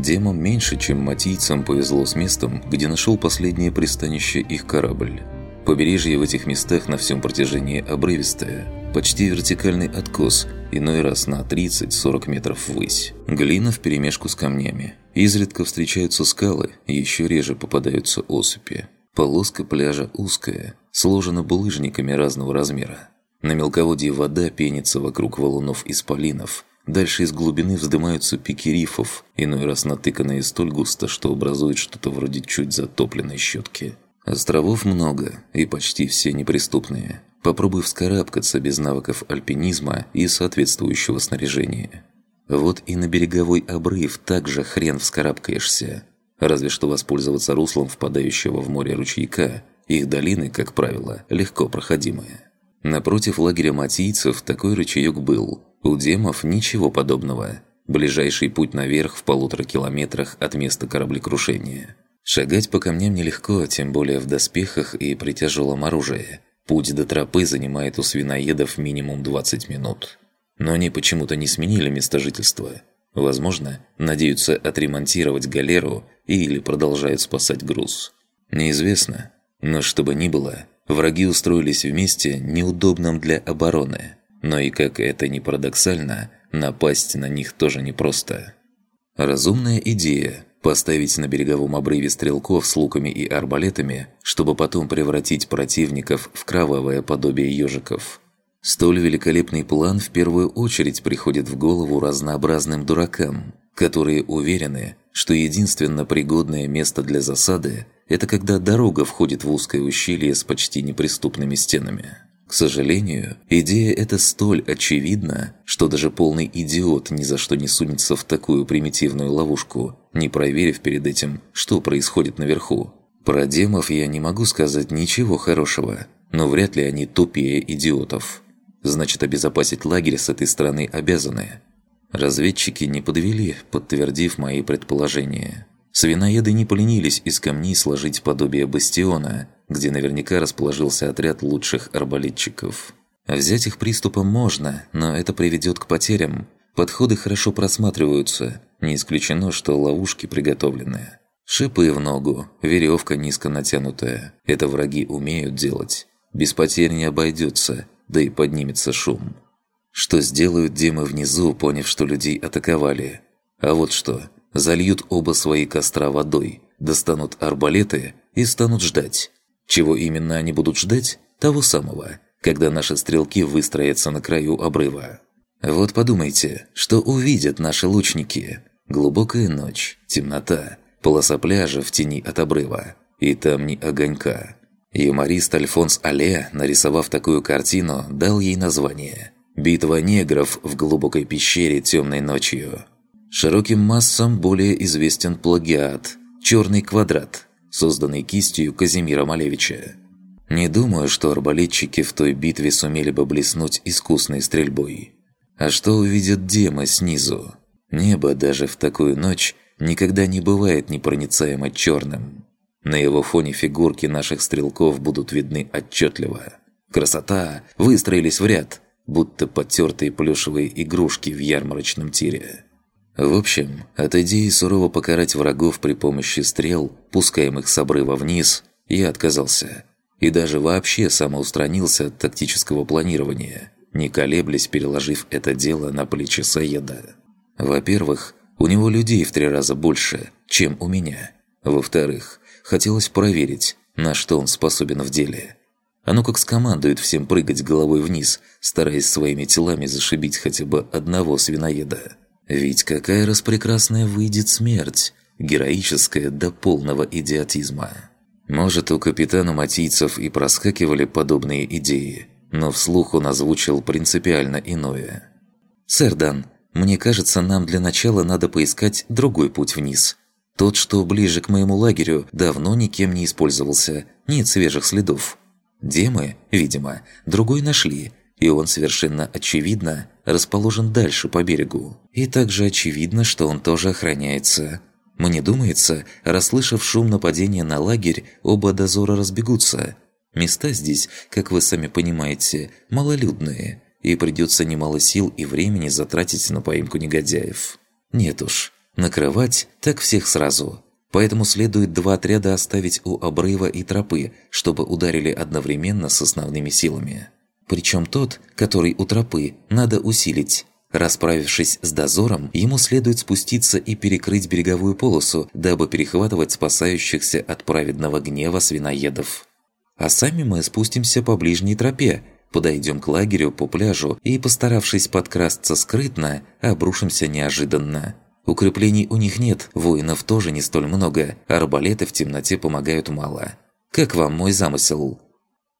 Демам меньше, чем матийцам повезло с местом, где нашел последнее пристанище их корабль. Побережье в этих местах на всем протяжении обрывистое, почти вертикальный откос, иной раз на 30-40 метров ввысь. Глина вперемешку с камнями. Изредка встречаются скалы, еще реже попадаются осыпи. Полоска пляжа узкая, сложена булыжниками разного размера. На мелководье вода пенится вокруг валунов-исполинов – Дальше из глубины вздымаются пики рифов, иной раз натыканные столь густо, что образуют что-то вроде чуть затопленной щетки. Островов много, и почти все неприступные. Попробуй вскарабкаться без навыков альпинизма и соответствующего снаряжения. Вот и на береговой обрыв также хрен вскарабкаешься. Разве что воспользоваться руслом впадающего в море ручейка. Их долины, как правило, легко проходимые. Напротив лагеря матийцев такой ручеек был, у демов ничего подобного. Ближайший путь наверх в полутора километрах от места кораблекрушения. Шагать по камням нелегко, тем более в доспехах и при тяжелом оружии. Путь до тропы занимает у свиноедов минимум 20 минут. Но они почему-то не сменили место жительства. Возможно, надеются отремонтировать галеру или продолжают спасать груз. Неизвестно. Но что бы ни было, враги устроились вместе неудобном для обороны – но и как это ни парадоксально, напасть на них тоже непросто. Разумная идея – поставить на береговом обрыве стрелков с луками и арбалетами, чтобы потом превратить противников в кровавое подобие ежиков. Столь великолепный план в первую очередь приходит в голову разнообразным дуракам, которые уверены, что единственно пригодное место для засады – это когда дорога входит в узкое ущелье с почти неприступными стенами. К сожалению, идея эта столь очевидна, что даже полный идиот ни за что не сунется в такую примитивную ловушку, не проверив перед этим, что происходит наверху. Про демов я не могу сказать ничего хорошего, но вряд ли они тупее идиотов. Значит, обезопасить лагерь с этой стороны обязаны. Разведчики не подвели, подтвердив мои предположения. Свиноеды не поленились из камней сложить подобие бастиона, где наверняка расположился отряд лучших арбалетчиков. Взять их приступом можно, но это приведет к потерям. Подходы хорошо просматриваются, не исключено, что ловушки приготовлены. Шипы в ногу, веревка низко натянутая. Это враги умеют делать. Без потерь не обойдется, да и поднимется шум. Что сделают демы внизу, поняв, что людей атаковали? А вот что. Зальют оба свои костра водой, достанут арбалеты и станут ждать. Чего именно они будут ждать? Того самого, когда наши стрелки выстроятся на краю обрыва. Вот подумайте, что увидят наши лучники. Глубокая ночь, темнота, полоса пляжа в тени от обрыва. И там ни огонька. Юморист Альфонс Але, нарисовав такую картину, дал ей название «Битва негров в глубокой пещере темной ночью». Широким массам более известен плагиат «Черный квадрат», созданный кистью Казимира Малевича. Не думаю, что арбалетчики в той битве сумели бы блеснуть искусной стрельбой. А что увидят демы снизу? Небо даже в такую ночь никогда не бывает непроницаемо черным. На его фоне фигурки наших стрелков будут видны отчетливо. Красота! Выстроились в ряд, будто потертые плюшевые игрушки в ярмарочном тире. В общем, от идеи сурово покарать врагов при помощи стрел, пускаемых с обрыва вниз, я отказался. И даже вообще самоустранился от тактического планирования, не колеблясь, переложив это дело на плечи Саеда. Во-первых, у него людей в три раза больше, чем у меня. Во-вторых, хотелось проверить, на что он способен в деле. Ну как скомандует всем прыгать головой вниз, стараясь своими телами зашибить хотя бы одного свиноеда. Ведь какая распрекрасная выйдет смерть, героическая до полного идиотизма. Может, у капитана Матийцев и проскакивали подобные идеи, но вслух он озвучил принципиально иное. «Сэр Дан, мне кажется, нам для начала надо поискать другой путь вниз. Тот, что ближе к моему лагерю, давно никем не использовался, нет свежих следов. Демы, видимо, другой нашли, и он совершенно очевидно расположен дальше по берегу. И также очевидно, что он тоже охраняется. Мне думается, расслышав шум нападения на лагерь, оба дозора разбегутся. Места здесь, как вы сами понимаете, малолюдные, и придется немало сил и времени затратить на поимку негодяев. Нет уж, Накрывать так всех сразу. Поэтому следует два отряда оставить у обрыва и тропы, чтобы ударили одновременно с основными силами. Причем тот, который у тропы, надо усилить. Расправившись с дозором, ему следует спуститься и перекрыть береговую полосу, дабы перехватывать спасающихся от праведного гнева свиноедов. А сами мы спустимся по ближней тропе, подойдем к лагерю по пляжу и, постаравшись подкрасться скрытно, обрушимся неожиданно. Укреплений у них нет, воинов тоже не столь много, арбалеты в темноте помогают мало. Как вам мой замысел?»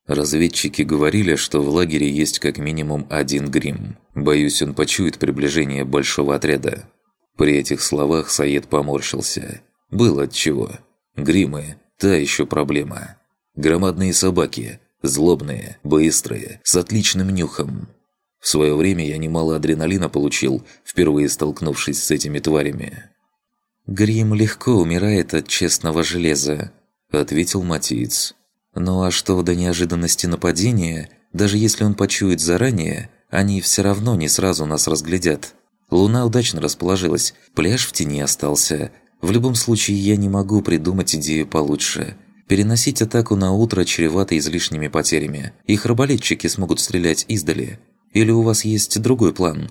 Разведчики говорили, что в лагере есть как минимум один грим. Боюсь, он почует приближение большого отряда. При этих словах Саед поморщился. Было от чего. Гримы – та еще проблема. Громадные собаки, злобные, быстрые, с отличным нюхом. В свое время я немало адреналина получил, впервые столкнувшись с этими тварями. «Грим легко умирает от честного железа», – ответил Матиц. Ну а что до неожиданности нападения, даже если он почует заранее, они все равно не сразу нас разглядят. Луна удачно расположилась, пляж в тени остался. В любом случае я не могу придумать идею получше. Переносить атаку на утро чревато излишними потерями. Их арбалетчики смогут стрелять издали. Или у вас есть другой план?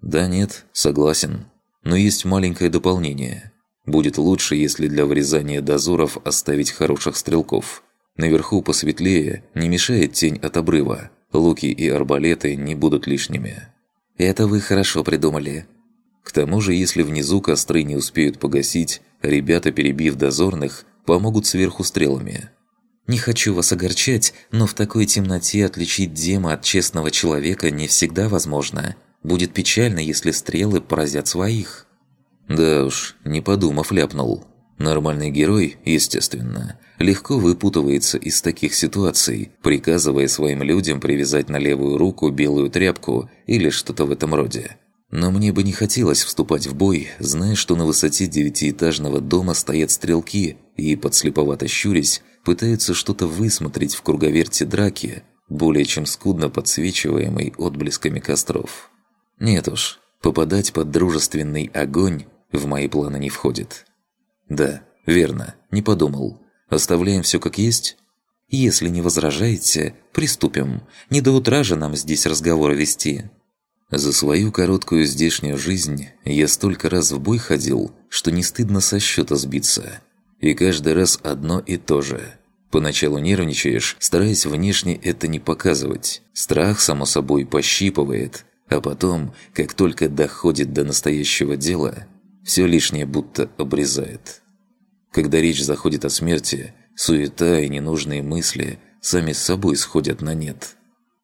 Да нет, согласен. Но есть маленькое дополнение. Будет лучше, если для вырезания дозоров оставить хороших стрелков. Наверху посветлее, не мешает тень от обрыва. Луки и арбалеты не будут лишними. Это вы хорошо придумали. К тому же, если внизу костры не успеют погасить, ребята, перебив дозорных, помогут сверху стрелами. Не хочу вас огорчать, но в такой темноте отличить дема от честного человека не всегда возможно. Будет печально, если стрелы поразят своих. Да уж, не подумав, ляпнул. Нормальный герой, естественно, легко выпутывается из таких ситуаций, приказывая своим людям привязать на левую руку белую тряпку или что-то в этом роде. Но мне бы не хотелось вступать в бой, зная, что на высоте девятиэтажного дома стоят стрелки и, подслеповато щурясь, пытаются что-то высмотреть в круговерте драки, более чем скудно подсвечиваемой отблесками костров. Нет уж, попадать под дружественный огонь в мои планы не входит. «Да, верно, не подумал. Оставляем все как есть?» «Если не возражаете, приступим. Не до утра же нам здесь разговоры вести». За свою короткую здешнюю жизнь я столько раз в бой ходил, что не стыдно со счета сбиться. И каждый раз одно и то же. Поначалу нервничаешь, стараясь внешне это не показывать. Страх, само собой, пощипывает. А потом, как только доходит до настоящего дела, все лишнее будто обрезает. Когда речь заходит о смерти, суета и ненужные мысли сами с собой сходят на нет.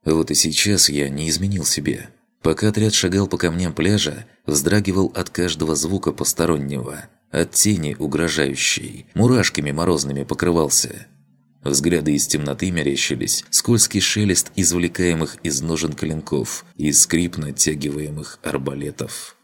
Вот и сейчас я не изменил себе. Пока отряд шагал по камням пляжа, вздрагивал от каждого звука постороннего, от тени угрожающей, мурашками морозными покрывался. Взгляды из темноты мерещились, скользкий шелест извлекаемых из ножен клинков и скрип натягиваемых арбалетов.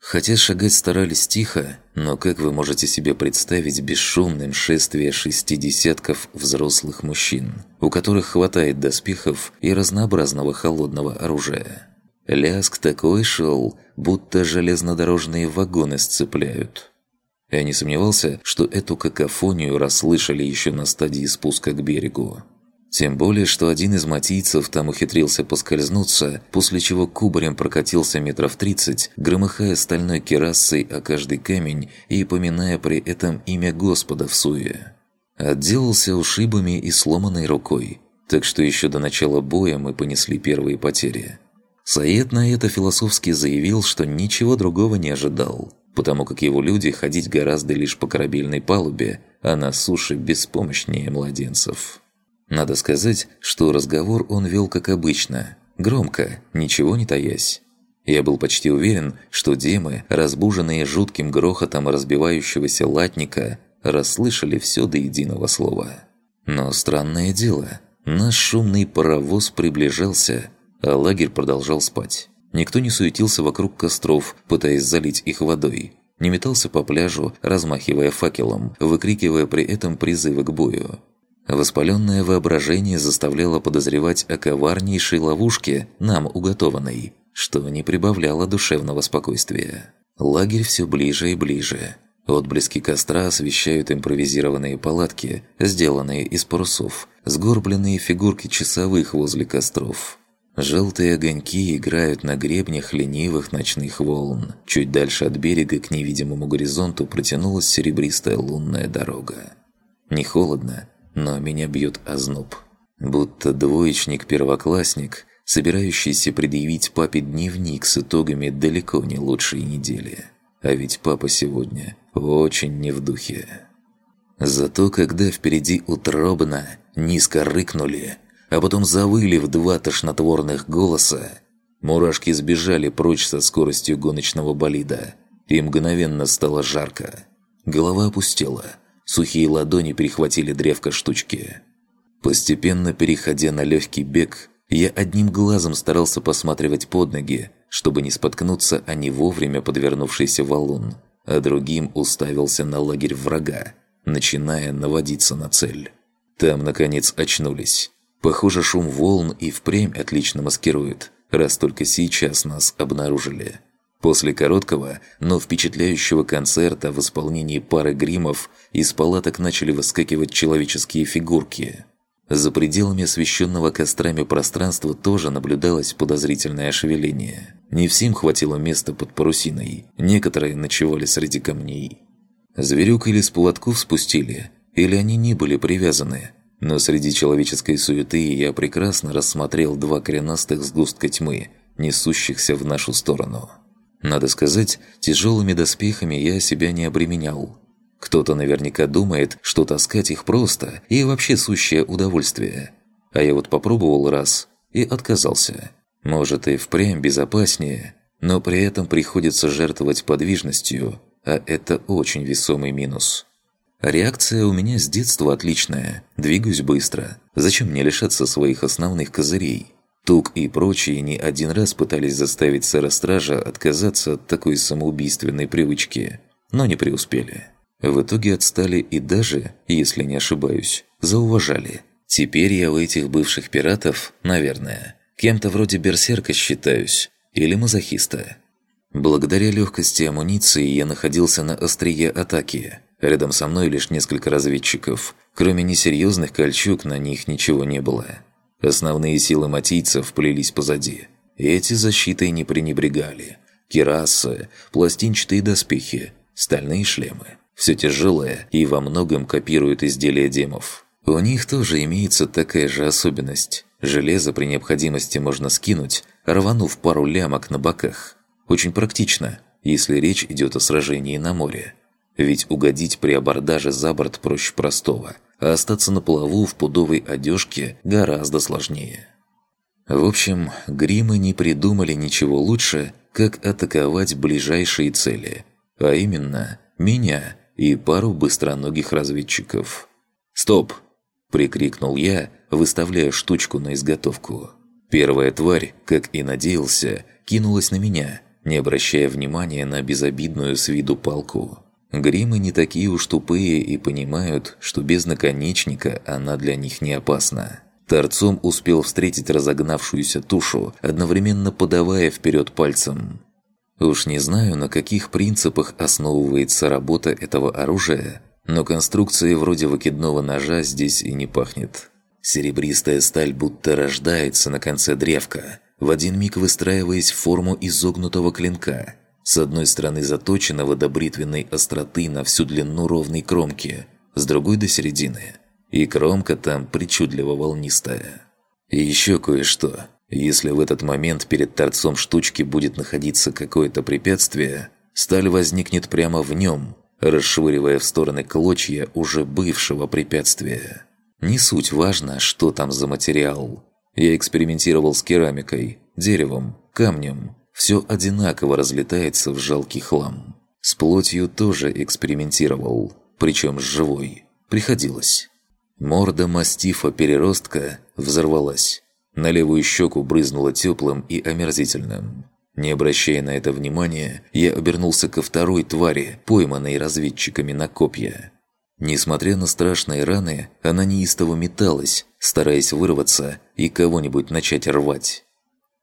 Хотя шагать старались тихо, но как вы можете себе представить бесшумным шествие шести десятков взрослых мужчин, у которых хватает доспехов и разнообразного холодного оружия? Ляск такой шел, будто железнодорожные вагоны сцепляют. Я не сомневался, что эту какофонию расслышали еще на стадии спуска к берегу. Тем более, что один из матийцев там ухитрился поскользнуться, после чего кубарем прокатился метров тридцать, громыхая стальной керасой о каждый камень и поминая при этом имя Господа в суе. Отделался ушибами и сломанной рукой, так что еще до начала боя мы понесли первые потери. Саед на это философски заявил, что ничего другого не ожидал, потому как его люди ходить гораздо лишь по корабельной палубе, а на суше беспомощнее младенцев. Надо сказать, что разговор он вел как обычно, громко, ничего не таясь. Я был почти уверен, что демы, разбуженные жутким грохотом разбивающегося латника, расслышали все до единого слова. Но странное дело, наш шумный паровоз приближался, а лагерь продолжал спать. Никто не суетился вокруг костров, пытаясь залить их водой. Не метался по пляжу, размахивая факелом, выкрикивая при этом призывы к бою. Воспаленное воображение заставляло подозревать о коварнейшей ловушке, нам уготованной, что не прибавляло душевного спокойствия. Лагерь все ближе и ближе. Отблески костра освещают импровизированные палатки, сделанные из парусов, сгорбленные фигурки часовых возле костров. Желтые огоньки играют на гребнях ленивых ночных волн. Чуть дальше от берега к невидимому горизонту протянулась серебристая лунная дорога. Не холодно, но меня бьет озноб. Будто двоечник-первоклассник, собирающийся предъявить папе дневник с итогами далеко не лучшей недели. А ведь папа сегодня очень не в духе. Зато когда впереди утробно, низко рыкнули – а потом завыли в два тошнотворных голоса. Мурашки сбежали прочь со скоростью гоночного болида, и мгновенно стало жарко. Голова опустела, сухие ладони перехватили древко штучки. Постепенно переходя на легкий бег, я одним глазом старался посматривать под ноги, чтобы не споткнуться о не вовремя подвернувшийся валун, а другим уставился на лагерь врага, начиная наводиться на цель. Там, наконец, очнулись. Похоже, шум волн и впрямь отлично маскирует, раз только сейчас нас обнаружили. После короткого, но впечатляющего концерта в исполнении пары гримов из палаток начали выскакивать человеческие фигурки. За пределами освещенного кострами пространства тоже наблюдалось подозрительное шевеление. Не всем хватило места под парусиной, некоторые ночевали среди камней. Зверюк или с поводков спустили, или они не были привязаны – но среди человеческой суеты я прекрасно рассмотрел два коренастых сгустка тьмы, несущихся в нашу сторону. Надо сказать, тяжелыми доспехами я себя не обременял. Кто-то наверняка думает, что таскать их просто и вообще сущее удовольствие. А я вот попробовал раз и отказался. Может и впрямь безопаснее, но при этом приходится жертвовать подвижностью, а это очень весомый минус. Реакция у меня с детства отличная. Двигаюсь быстро. Зачем мне лишаться своих основных козырей? Тук и прочие не один раз пытались заставить сэра Стража отказаться от такой самоубийственной привычки, но не преуспели. В итоге отстали и даже, если не ошибаюсь, зауважали. Теперь я у этих бывших пиратов, наверное, кем-то вроде берсерка считаюсь, или мазохиста. Благодаря легкости амуниции я находился на острие атаки – Рядом со мной лишь несколько разведчиков. Кроме несерьезных кольчуг на них ничего не было. Основные силы матийцев плелись позади. Эти защитой не пренебрегали. Керасы, пластинчатые доспехи, стальные шлемы. Все тяжелое и во многом копирует изделия демов. У них тоже имеется такая же особенность. Железо при необходимости можно скинуть, рванув пару лямок на боках. Очень практично, если речь идет о сражении на море. Ведь угодить при абордаже за борт проще простого, а остаться на плаву в пудовой одежке гораздо сложнее. В общем, гримы не придумали ничего лучше, как атаковать ближайшие цели, а именно меня и пару быстроногих разведчиков. «Стоп!» – прикрикнул я, выставляя штучку на изготовку. Первая тварь, как и надеялся, кинулась на меня, не обращая внимания на безобидную с виду палку. Гримы не такие уж тупые и понимают, что без наконечника она для них не опасна. Торцом успел встретить разогнавшуюся тушу, одновременно подавая вперед пальцем. Уж не знаю, на каких принципах основывается работа этого оружия, но конструкции вроде выкидного ножа здесь и не пахнет. Серебристая сталь будто рождается на конце древка, в один миг выстраиваясь в форму изогнутого клинка – с одной стороны заточенного до бритвенной остроты на всю длину ровной кромки, с другой до середины. И кромка там причудливо волнистая. И еще кое-что. Если в этот момент перед торцом штучки будет находиться какое-то препятствие, сталь возникнет прямо в нем, расшвыривая в стороны клочья уже бывшего препятствия. Не суть важно, что там за материал. Я экспериментировал с керамикой, деревом, камнем, все одинаково разлетается в жалкий хлам. С плотью тоже экспериментировал, причем с живой. Приходилось. Морда мастифа-переростка взорвалась. На левую щеку брызнуло теплым и омерзительным. Не обращая на это внимания, я обернулся ко второй твари, пойманной разведчиками на копья. Несмотря на страшные раны, она неистово металась, стараясь вырваться и кого-нибудь начать рвать.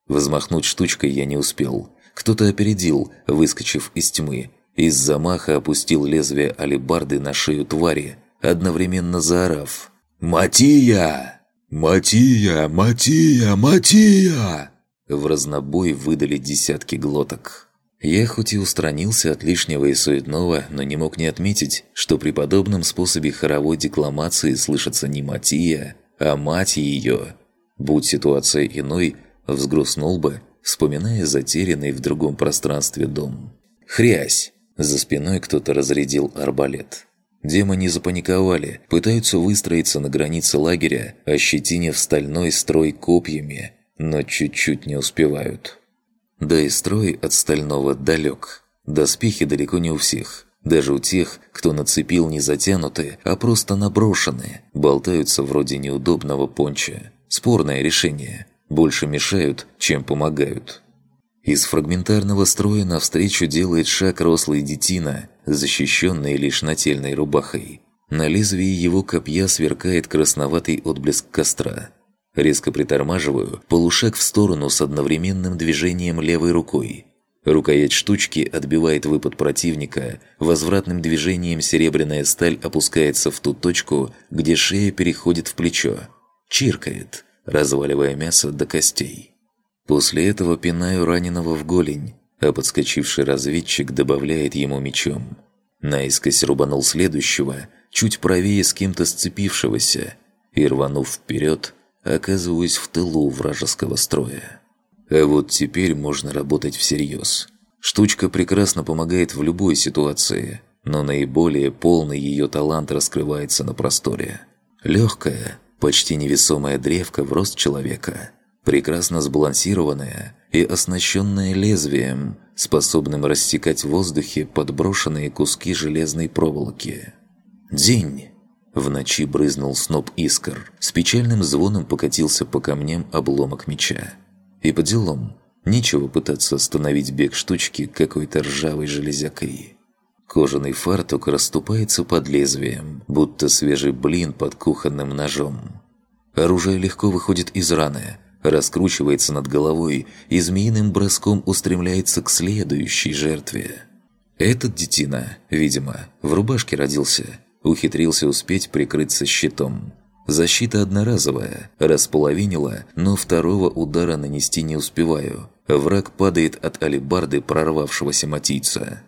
Возмахнуть штучкой я не успел. Кто-то опередил, выскочив из тьмы. Из замаха опустил лезвие алебарды на шею твари, одновременно заорав «Матия! Матия! Матия! Матия!» В разнобой выдали десятки глоток. Я хоть и устранился от лишнего и суетного, но не мог не отметить, что при подобном способе хоровой декламации слышится не Матия, а мать ее. Будь ситуация иной, взгрустнул бы, вспоминая затерянный в другом пространстве дом. «Хрясь!» За спиной кто-то разрядил арбалет. Демоны запаниковали, пытаются выстроиться на границе лагеря, ощетинив стальной строй копьями, но чуть-чуть не успевают. Да и строй от стального далек. Доспехи далеко не у всех. Даже у тех, кто нацепил не затянутые, а просто наброшенные, болтаются вроде неудобного понча. Спорное решение. Больше мешают, чем помогают. Из фрагментарного строя навстречу делает шаг рослый детина, защищенный лишь нательной рубахой. На лезвии его копья сверкает красноватый отблеск костра. Резко притормаживаю, полушаг в сторону с одновременным движением левой рукой. Рукоять штучки отбивает выпад противника, возвратным движением серебряная сталь опускается в ту точку, где шея переходит в плечо. Чиркает, разваливая мясо до костей. После этого пинаю раненого в голень, а подскочивший разведчик добавляет ему мечом. Наискось рубанул следующего, чуть правее с кем-то сцепившегося, и, рванув вперед, оказываюсь в тылу вражеского строя. А вот теперь можно работать всерьез. Штучка прекрасно помогает в любой ситуации, но наиболее полный ее талант раскрывается на просторе. Легкая, почти невесомая древка в рост человека – прекрасно сбалансированная и оснащенная лезвием, способным рассекать в воздухе подброшенные куски железной проволоки. День! В ночи брызнул сноп искр, с печальным звоном покатился по камням обломок меча. И по делам, нечего пытаться остановить бег штучки какой-то ржавой железякой. Кожаный фартук расступается под лезвием, будто свежий блин под кухонным ножом. Оружие легко выходит из раны – раскручивается над головой и змеиным броском устремляется к следующей жертве. Этот детина, видимо, в рубашке родился, ухитрился успеть прикрыться щитом. Защита одноразовая, располовинила, но второго удара нанести не успеваю. Враг падает от алебарды прорвавшегося матийца.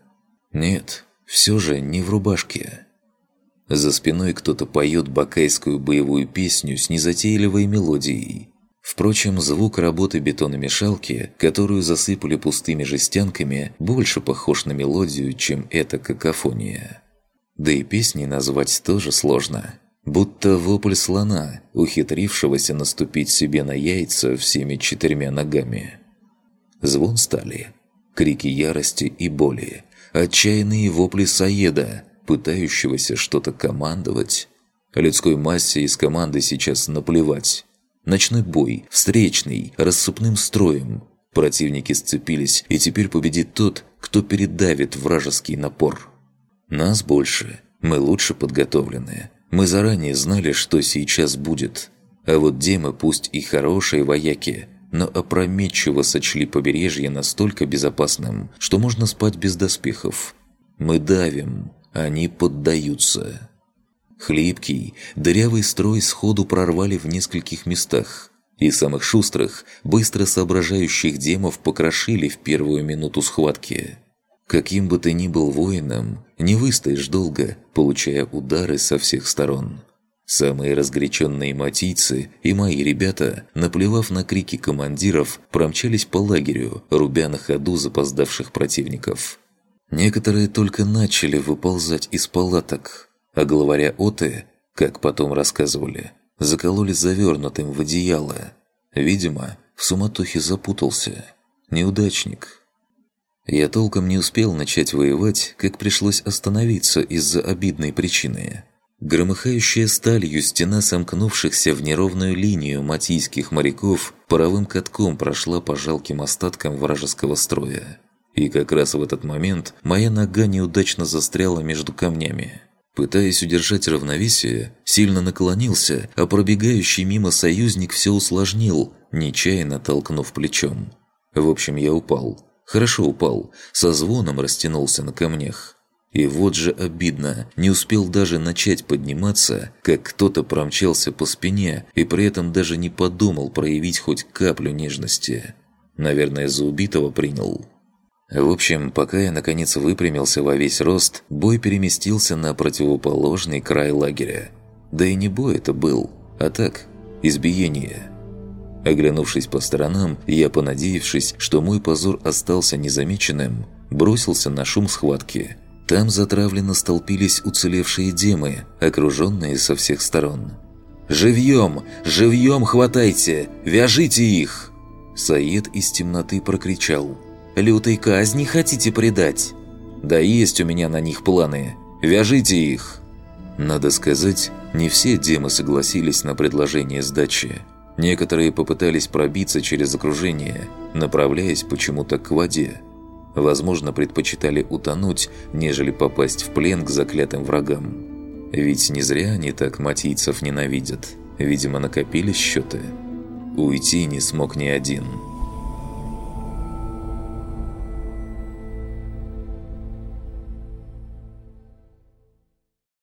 Нет, все же не в рубашке. За спиной кто-то поет бакайскую боевую песню с незатейливой мелодией. Впрочем, звук работы бетономешалки, которую засыпали пустыми жестянками, больше похож на мелодию, чем эта какофония. Да и песни назвать тоже сложно. Будто вопль слона, ухитрившегося наступить себе на яйца всеми четырьмя ногами. Звон стали, крики ярости и боли, отчаянные вопли Саеда, пытающегося что-то командовать. Людской массе из команды сейчас наплевать. Ночной бой, встречный, рассыпным строем. Противники сцепились, и теперь победит тот, кто передавит вражеский напор. Нас больше, мы лучше подготовленные. Мы заранее знали, что сейчас будет. А вот демы, пусть и хорошие вояки, но опрометчиво сочли побережье настолько безопасным, что можно спать без доспехов. Мы давим, они поддаются. Хлипкий, дырявый строй сходу прорвали в нескольких местах, и самых шустрых, быстро соображающих демов покрошили в первую минуту схватки. Каким бы ты ни был воином, не выстоишь долго, получая удары со всех сторон. Самые разгоряченные матийцы и мои ребята, наплевав на крики командиров, промчались по лагерю, рубя на ходу запоздавших противников. Некоторые только начали выползать из палаток – а главаря Оты, как потом рассказывали, закололи завернутым в одеяло. Видимо, в суматохе запутался. Неудачник. Я толком не успел начать воевать, как пришлось остановиться из-за обидной причины. Громыхающая сталью стена сомкнувшихся в неровную линию матийских моряков паровым катком прошла по жалким остаткам вражеского строя. И как раз в этот момент моя нога неудачно застряла между камнями. Пытаясь удержать равновесие, сильно наклонился, а пробегающий мимо союзник все усложнил, нечаянно толкнув плечом. В общем, я упал. Хорошо упал, со звоном растянулся на камнях. И вот же обидно, не успел даже начать подниматься, как кто-то промчался по спине и при этом даже не подумал проявить хоть каплю нежности. Наверное, за убитого принял. В общем, пока я наконец выпрямился во весь рост, бой переместился на противоположный край лагеря. Да и не бой это был, а так, избиение. Оглянувшись по сторонам, я, понадеявшись, что мой позор остался незамеченным, бросился на шум схватки – там затравленно столпились уцелевшие демы, окруженные со всех сторон. «Живьем! Живьем хватайте! Вяжите их!» Саид из темноты прокричал. «Лютой казни хотите предать?» «Да есть у меня на них планы! Вяжите их!» Надо сказать, не все демы согласились на предложение сдачи. Некоторые попытались пробиться через окружение, направляясь почему-то к воде возможно, предпочитали утонуть, нежели попасть в плен к заклятым врагам. Ведь не зря они так матийцев ненавидят. Видимо, накопили счеты. Уйти не смог ни один –